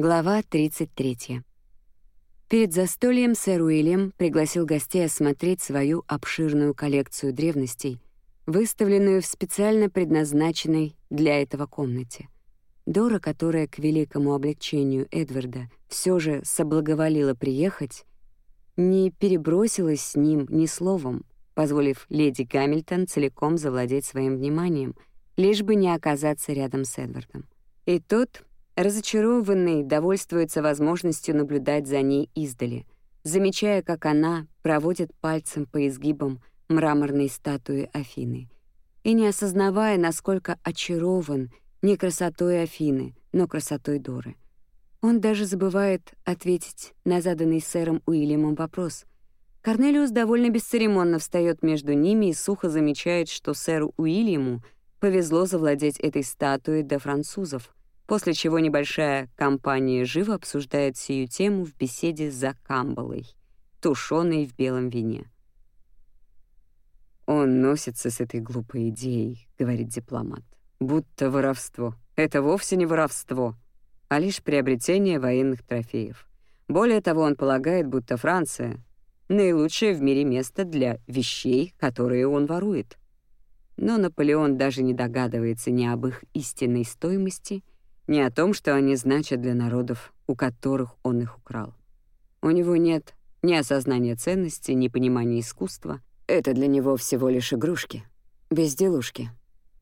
Глава 33. Перед застольем сэр Уильям пригласил гостей осмотреть свою обширную коллекцию древностей, выставленную в специально предназначенной для этого комнате. Дора, которая к великому облегчению Эдварда все же соблаговолила приехать, не перебросилась с ним ни словом, позволив леди Гамильтон целиком завладеть своим вниманием, лишь бы не оказаться рядом с Эдвардом. И тот Разочарованный довольствуется возможностью наблюдать за ней издали, замечая, как она проводит пальцем по изгибам мраморной статуи Афины, и не осознавая, насколько очарован не красотой Афины, но красотой Доры. Он даже забывает ответить на заданный сэром Уильямом вопрос. Корнелиус довольно бесцеремонно встает между ними и сухо замечает, что сэру Уильяму повезло завладеть этой статуей до французов — после чего небольшая компания живо обсуждает сию тему в беседе за камбалой, тушеной в белом вине. «Он носится с этой глупой идеей», — говорит дипломат, «будто воровство. Это вовсе не воровство, а лишь приобретение военных трофеев. Более того, он полагает, будто Франция — наилучшее в мире место для вещей, которые он ворует. Но Наполеон даже не догадывается ни об их истинной стоимости — ни о том, что они значат для народов, у которых он их украл. У него нет ни осознания ценности, ни понимания искусства. Это для него всего лишь игрушки, безделушки.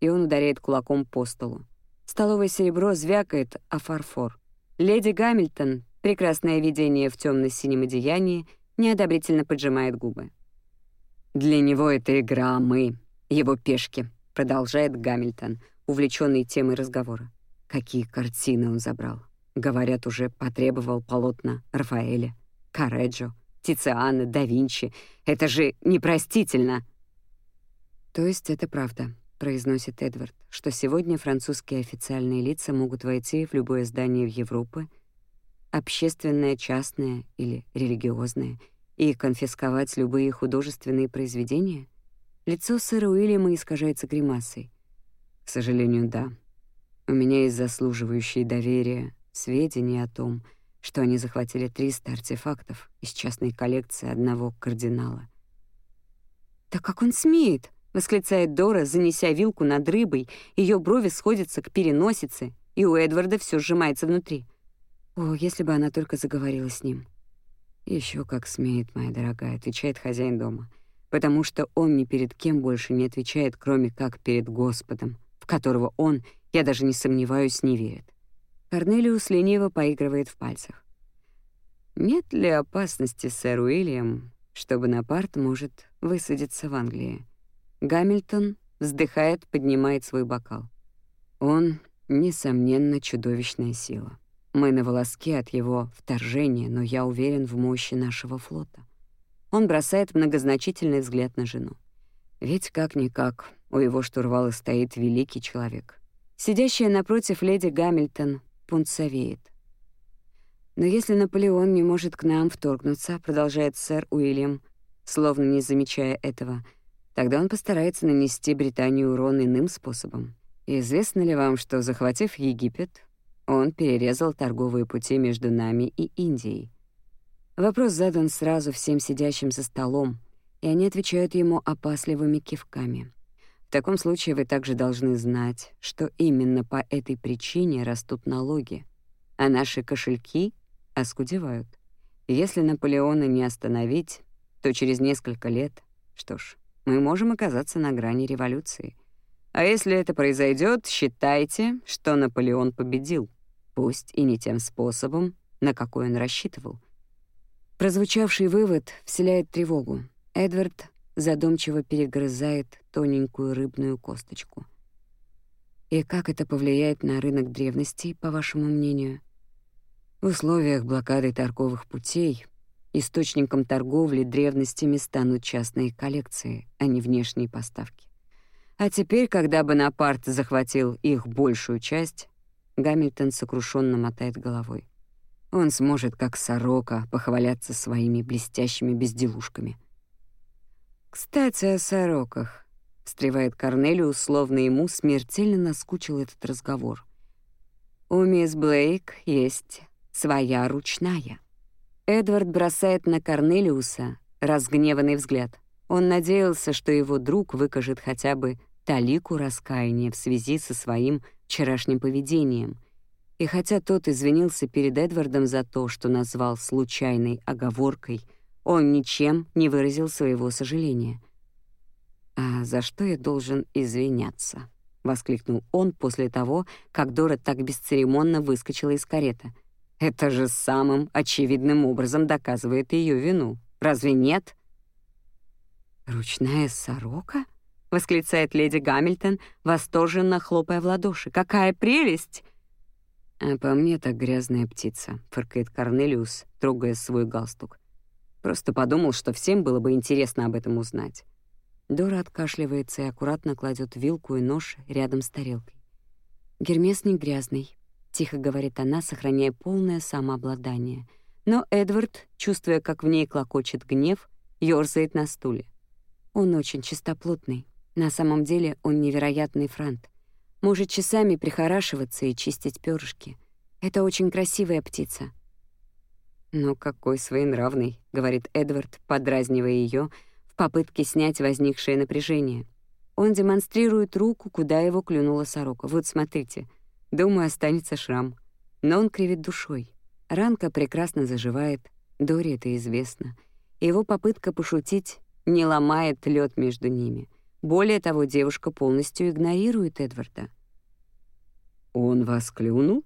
И он ударяет кулаком по столу. Столовое серебро звякает о фарфор. Леди Гамильтон, прекрасное видение в темно синем одеянии, неодобрительно поджимает губы. «Для него это игра, а мы — его пешки», — продолжает Гамильтон, увлеченный темой разговора. Какие картины он забрал. Говорят, уже потребовал полотна Рафаэля, Кареджо, Тициана, да Винчи. Это же непростительно. То есть это правда, произносит Эдвард, что сегодня французские официальные лица могут войти в любое здание в Европе, общественное, частное или религиозное, и конфисковать любые художественные произведения? Лицо сэра Уильяма искажается гримасой. К сожалению, да. У меня есть заслуживающие доверия сведения о том, что они захватили 300 артефактов из частной коллекции одного кардинала. «Да как он смеет?» — восклицает Дора, занеся вилку над рыбой. Ее брови сходятся к переносице, и у Эдварда все сжимается внутри. О, если бы она только заговорила с ним. Еще как смеет, моя дорогая», — отвечает хозяин дома, «потому что он ни перед кем больше не отвечает, кроме как перед Господом, в которого он я даже не сомневаюсь, не верит. Корнелиус лениво поигрывает в пальцах. Нет ли опасности, сэр Уильям, что Бонапарт может высадиться в Англии? Гамильтон вздыхает, поднимает свой бокал. Он, несомненно, чудовищная сила. Мы на волоске от его вторжения, но я уверен в мощи нашего флота. Он бросает многозначительный взгляд на жену. Ведь как-никак у его штурвала стоит великий человек. Сидящая напротив леди Гамильтон пунцовеет. «Но если Наполеон не может к нам вторгнуться», — продолжает сэр Уильям, словно не замечая этого, «тогда он постарается нанести Британии урон иным способом. известно ли вам, что, захватив Египет, он перерезал торговые пути между нами и Индией?» Вопрос задан сразу всем сидящим за столом, и они отвечают ему опасливыми кивками. В таком случае вы также должны знать, что именно по этой причине растут налоги, а наши кошельки оскудевают. Если Наполеона не остановить, то через несколько лет, что ж, мы можем оказаться на грани революции. А если это произойдет, считайте, что Наполеон победил, пусть и не тем способом, на какой он рассчитывал. Прозвучавший вывод вселяет тревогу. Эдвард задумчиво перегрызает тоненькую рыбную косточку. И как это повлияет на рынок древностей, по вашему мнению? В условиях блокады торговых путей источником торговли древностями станут частные коллекции, а не внешние поставки. А теперь, когда Бонапарт захватил их большую часть, Гамильтон сокрушенно мотает головой. Он сможет, как сорока, похваляться своими блестящими безделушками — «Кстати, о сороках», — встревает Корнелиус, словно ему смертельно наскучил этот разговор. «У мисс Блейк есть своя ручная. Эдвард бросает на Корнелиуса разгневанный взгляд. Он надеялся, что его друг выкажет хотя бы талику раскаяния в связи со своим вчерашним поведением. И хотя тот извинился перед Эдвардом за то, что назвал случайной оговоркой, он ничем не выразил своего сожаления. «А за что я должен извиняться?» — воскликнул он после того, как Дора так бесцеремонно выскочила из кареты. «Это же самым очевидным образом доказывает ее вину. Разве нет?» «Ручная сорока?» — восклицает леди Гамильтон, восторженно хлопая в ладоши. «Какая прелесть!» «А по мне так грязная птица», — фыркает Корнелиус, трогая свой галстук. «Просто подумал, что всем было бы интересно об этом узнать». Дора откашливается и аккуратно кладет вилку и нож рядом с тарелкой. «Гермес не грязный», — тихо говорит она, сохраняя полное самообладание. Но Эдвард, чувствуя, как в ней клокочет гнев, ёрзает на стуле. Он очень чистоплотный. На самом деле он невероятный франт. Может часами прихорашиваться и чистить перышки. Это очень красивая птица. «Ну какой своенравный», — говорит Эдвард, подразнивая ее в попытке снять возникшее напряжение. Он демонстрирует руку, куда его клюнула сорока. Вот смотрите, думаю, останется шрам. Но он кривит душой. Ранка прекрасно заживает, Дори это известно. Его попытка пошутить не ломает лед между ними. Более того, девушка полностью игнорирует Эдварда. «Он вас клюнул?» —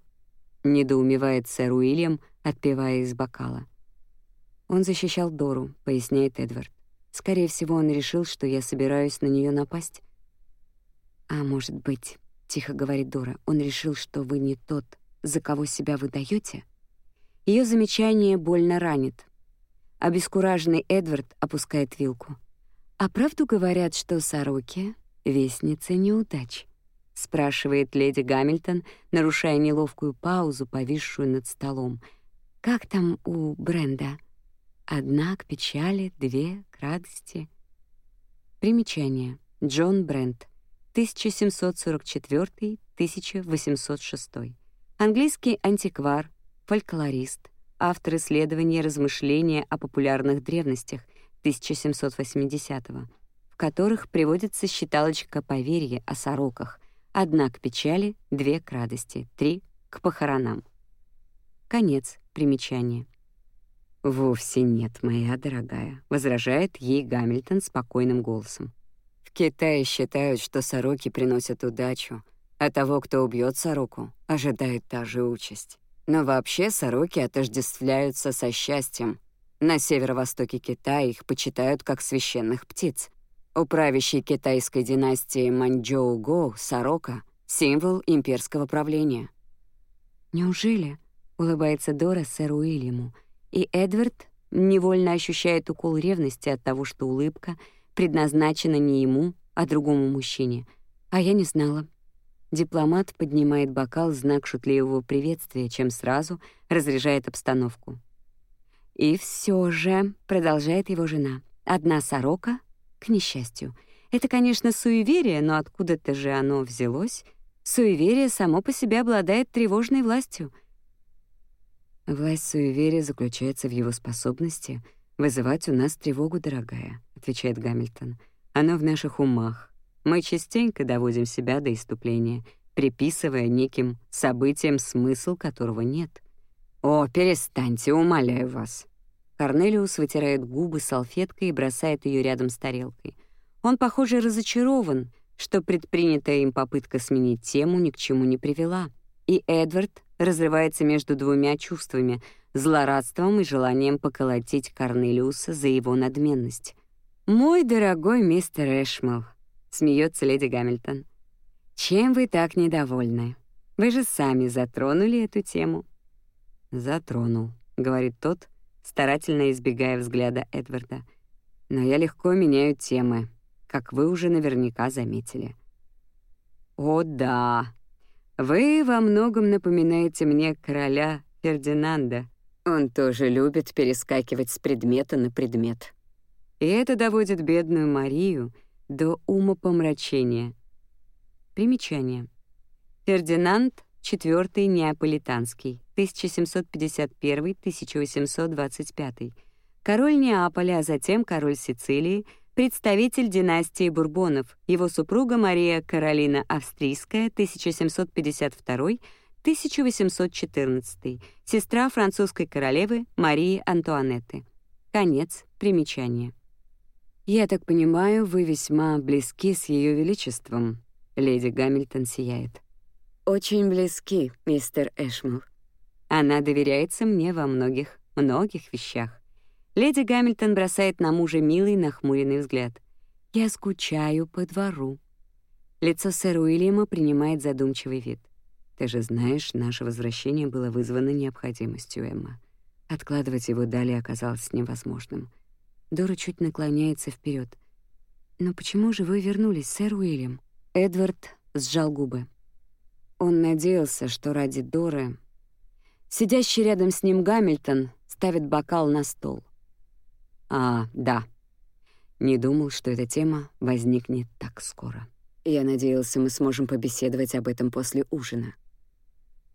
недоумевает сэр Уильям, отпивая из бокала. «Он защищал Дору», — поясняет Эдвард. «Скорее всего, он решил, что я собираюсь на нее напасть». «А может быть, — тихо говорит Дора, — он решил, что вы не тот, за кого себя выдаете? Ее замечание больно ранит, Обескураженный Эдвард опускает вилку. «А правду говорят, что сороки — вестницы неудач?» — спрашивает леди Гамильтон, нарушая неловкую паузу, повисшую над столом. «Как там у Бренда? Одна к печали, две к радости». Примечание. Джон Брент. 1744-1806. Английский антиквар, фольклорист, автор исследования размышления о популярных древностях 1780-го, в которых приводится считалочка поверья о сороках, одна к печали, две к радости, три к похоронам. Конец примечания. «Вовсе нет, моя дорогая», — возражает ей Гамильтон спокойным голосом. «В Китае считают, что сороки приносят удачу, а того, кто убьет сороку, ожидает та же участь. Но вообще сороки отождествляются со счастьем. На северо-востоке Китая их почитают как священных птиц. У правящей китайской династии Маньчжоу-Гоу сорока — символ имперского правления. «Неужели?» — улыбается Дора сэру Уильяму, и Эдвард невольно ощущает укол ревности от того, что улыбка предназначена не ему, а другому мужчине. А я не знала. Дипломат поднимает бокал в знак шутливого приветствия, чем сразу разряжает обстановку. «И все же», — продолжает его жена, — «одна сорока, к несчастью. Это, конечно, суеверие, но откуда-то же оно взялось? Суеверие само по себе обладает тревожной властью». «Власть суеверия заключается в его способности вызывать у нас тревогу, дорогая», — отвечает Гамильтон. «Оно в наших умах, мы частенько доводим себя до иступления, приписывая неким событиям смысл которого нет. «О, перестаньте, умоляю вас!» Корнелиус вытирает губы салфеткой и бросает ее рядом с тарелкой. Он, похоже, разочарован, что предпринятая им попытка сменить тему ни к чему не привела. И Эдвард разрывается между двумя чувствами — злорадством и желанием поколотить Корнелиуса за его надменность. «Мой дорогой мистер Эшмал, смеется леди Гамильтон. Чем вы так недовольны? Вы же сами затронули эту тему. Затронул, говорит тот, старательно избегая взгляда Эдварда. Но я легко меняю темы, как вы уже наверняка заметили. О, да. Вы во многом напоминаете мне короля Фердинанда. Он тоже любит перескакивать с предмета на предмет. И это доводит бедную Марию до умопомрачения. Примечание. Фердинанд IV Неаполитанский, 1751-1825, король Неаполя, а затем король Сицилии, представитель династии Бурбонов, его супруга Мария Каролина Австрийская, 1752-1814, сестра французской королевы Марии Антуанетты. Конец примечания. «Я так понимаю, вы весьма близки с Ее Величеством», — леди Гамильтон сияет. «Очень близки, мистер Эшмур. Она доверяется мне во многих, многих вещах. Леди Гамильтон бросает на мужа милый нахмуренный взгляд. «Я скучаю по двору». Лицо сэра Уильяма принимает задумчивый вид. «Ты же знаешь, наше возвращение было вызвано необходимостью, Эмма. Откладывать его далее оказалось невозможным». Дора чуть наклоняется вперед. «Но почему же вы вернулись, сэр Уильям?» Эдвард сжал губы. Он надеялся, что ради Доры... Сидящий рядом с ним Гамильтон ставит бокал на стол. А, да. Не думал, что эта тема возникнет так скоро. Я надеялся, мы сможем побеседовать об этом после ужина.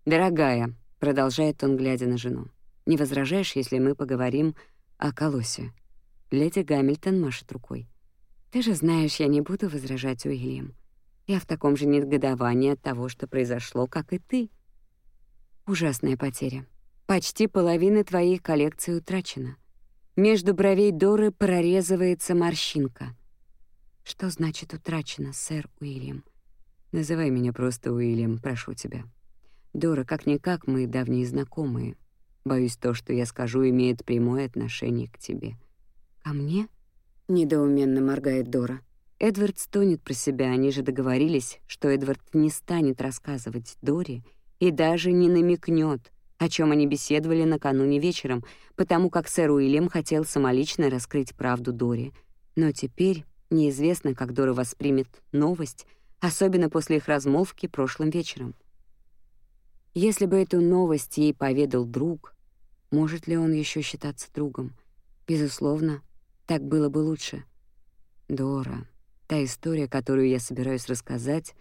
«Дорогая», — продолжает он, глядя на жену, «не возражаешь, если мы поговорим о колосе?» Леди Гамильтон машет рукой. «Ты же знаешь, я не буду возражать, Уильям. Я в таком же негодовании от того, что произошло, как и ты. Ужасная потеря. Почти половина твоей коллекции утрачена. Между бровей Доры прорезывается морщинка. Что значит утрачено, сэр Уильям? Называй меня просто Уильям, прошу тебя. Дора, как-никак мы давние знакомые. Боюсь, то, что я скажу, имеет прямое отношение к тебе. Ко мне? Недоуменно моргает Дора. Эдвард стонет про себя, они же договорились, что Эдвард не станет рассказывать Доре и даже не намекнет, о чем они беседовали накануне вечером, потому как сэр Уильям хотел самолично раскрыть правду Дори. Но теперь неизвестно, как Дора воспримет новость, особенно после их размолвки прошлым вечером. Если бы эту новость ей поведал друг, может ли он еще считаться другом? Безусловно, так было бы лучше. Дора, та история, которую я собираюсь рассказать,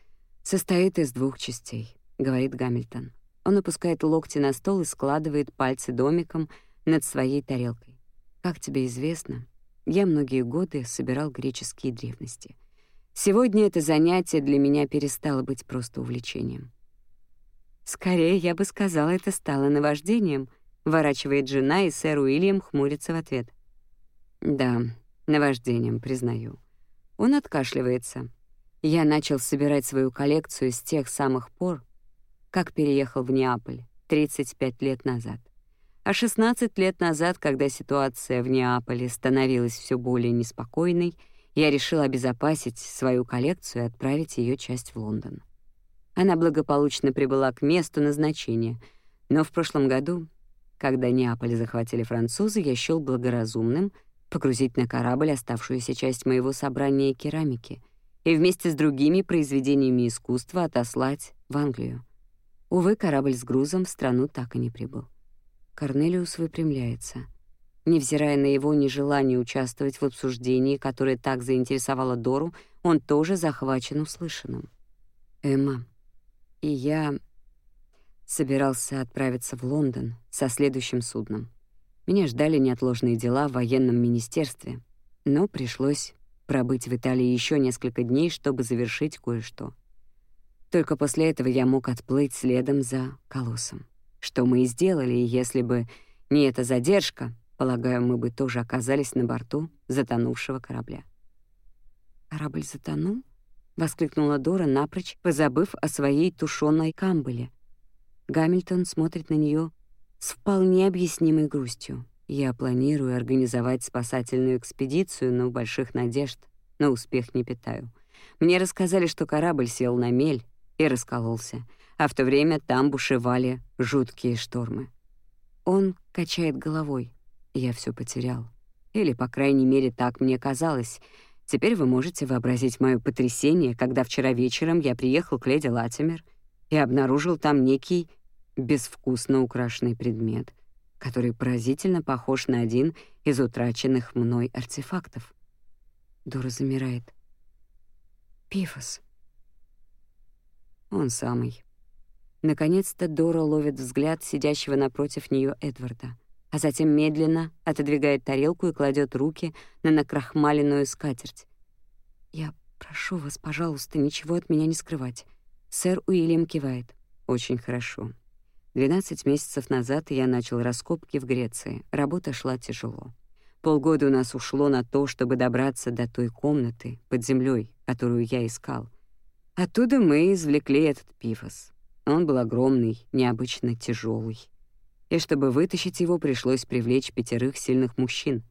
состоит из двух частей, говорит Гамильтон. Он опускает локти на стол и складывает пальцы домиком над своей тарелкой. Как тебе известно, я многие годы собирал греческие древности. Сегодня это занятие для меня перестало быть просто увлечением. Скорее, я бы сказала, это стало наваждением, ворачивает жена, и сэр Уильям хмурится в ответ. Да, наваждением, признаю. Он откашливается. Я начал собирать свою коллекцию с тех самых пор, как переехал в Неаполь 35 лет назад. А 16 лет назад, когда ситуация в Неаполе становилась все более неспокойной, я решил обезопасить свою коллекцию и отправить ее часть в Лондон. Она благополучно прибыла к месту назначения, но в прошлом году, когда Неаполь захватили французы, я счёл благоразумным погрузить на корабль оставшуюся часть моего собрания керамики и вместе с другими произведениями искусства отослать в Англию. Увы, корабль с грузом в страну так и не прибыл. Корнелиус выпрямляется. Невзирая на его нежелание участвовать в обсуждении, которое так заинтересовало Дору, он тоже захвачен услышанным. «Эмма, и я собирался отправиться в Лондон со следующим судном. Меня ждали неотложные дела в военном министерстве, но пришлось пробыть в Италии еще несколько дней, чтобы завершить кое-что. Только после этого я мог отплыть следом за колоссом. Что мы и сделали, и если бы не эта задержка, полагаю, мы бы тоже оказались на борту затонувшего корабля. «Корабль затонул?» — воскликнула Дора, напрочь позабыв о своей тушёной камбале. Гамильтон смотрит на нее с вполне объяснимой грустью. «Я планирую организовать спасательную экспедицию, но больших надежд на успех не питаю. Мне рассказали, что корабль сел на мель, и раскололся, а в то время там бушевали жуткие штормы. Он качает головой. Я все потерял. Или, по крайней мере, так мне казалось. Теперь вы можете вообразить мое потрясение, когда вчера вечером я приехал к леди Латимер и обнаружил там некий безвкусно украшенный предмет, который поразительно похож на один из утраченных мной артефактов. Дора замирает. Пифос. Он самый. Наконец-то Дора ловит взгляд сидящего напротив нее Эдварда, а затем медленно отодвигает тарелку и кладет руки на накрахмаленную скатерть. «Я прошу вас, пожалуйста, ничего от меня не скрывать». Сэр Уильям кивает. «Очень хорошо. 12 месяцев назад я начал раскопки в Греции. Работа шла тяжело. Полгода у нас ушло на то, чтобы добраться до той комнаты под землей, которую я искал. Оттуда мы извлекли этот пифос. Он был огромный, необычно тяжелый. И чтобы вытащить его, пришлось привлечь пятерых сильных мужчин.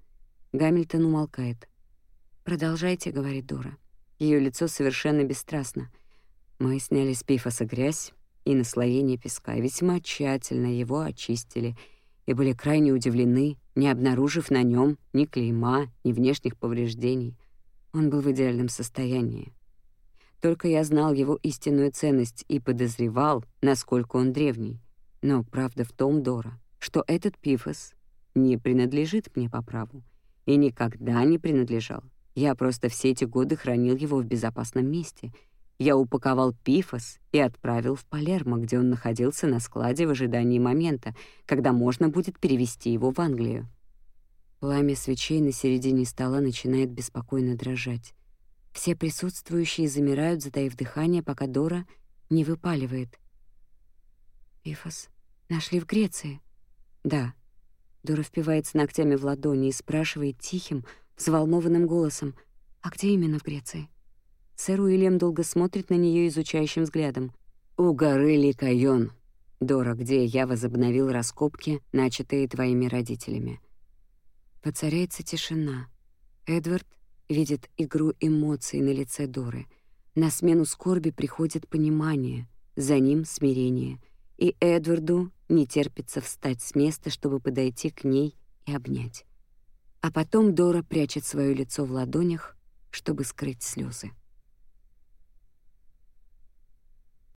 Гамильтон умолкает. «Продолжайте», — говорит Дора. Ее лицо совершенно бесстрастно. Мы сняли с пифоса грязь и наслоение песка, весьма тщательно его очистили и были крайне удивлены, не обнаружив на нем ни клейма, ни внешних повреждений. Он был в идеальном состоянии. Только я знал его истинную ценность и подозревал, насколько он древний. Но правда в том, Дора, что этот пифос не принадлежит мне по праву и никогда не принадлежал. Я просто все эти годы хранил его в безопасном месте. Я упаковал пифос и отправил в Палермо, где он находился на складе в ожидании момента, когда можно будет перевести его в Англию. Пламя свечей на середине стола начинает беспокойно дрожать. Все присутствующие замирают, затаив дыхание, пока Дора не выпаливает. «Пифос нашли в Греции?» «Да». Дора впивается ногтями в ладони и спрашивает тихим, взволнованным голосом, «А где именно в Греции?» Сэр Уильям долго смотрит на нее изучающим взглядом. «У горы Ликайон, Дора, где я возобновил раскопки, начатые твоими родителями». Воцаряется тишина. Эдвард видит игру эмоций на лице Доры. На смену скорби приходит понимание, за ним смирение, и Эдварду не терпится встать с места, чтобы подойти к ней и обнять. А потом Дора прячет свое лицо в ладонях, чтобы скрыть слезы.